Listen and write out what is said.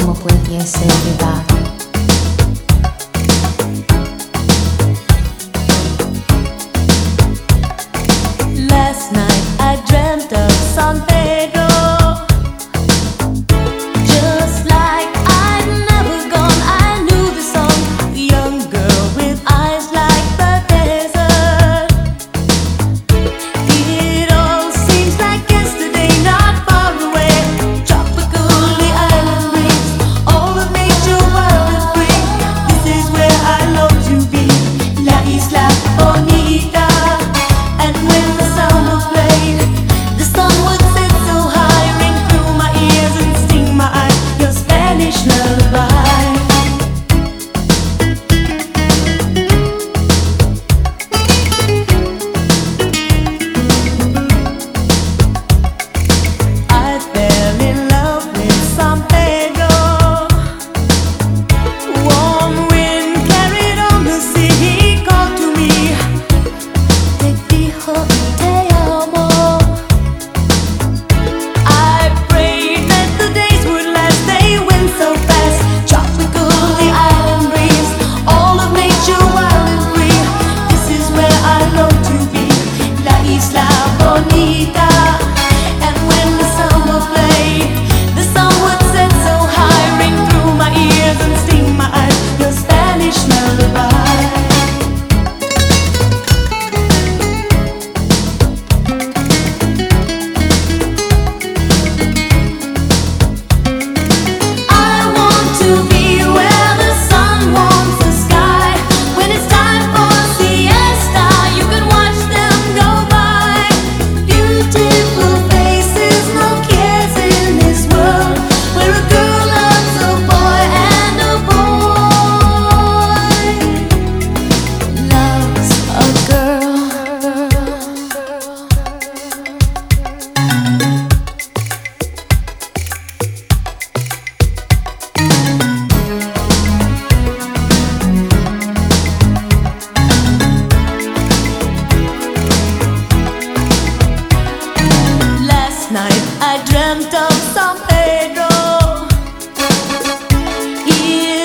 como podia ser. Dreamt of San Pedro. It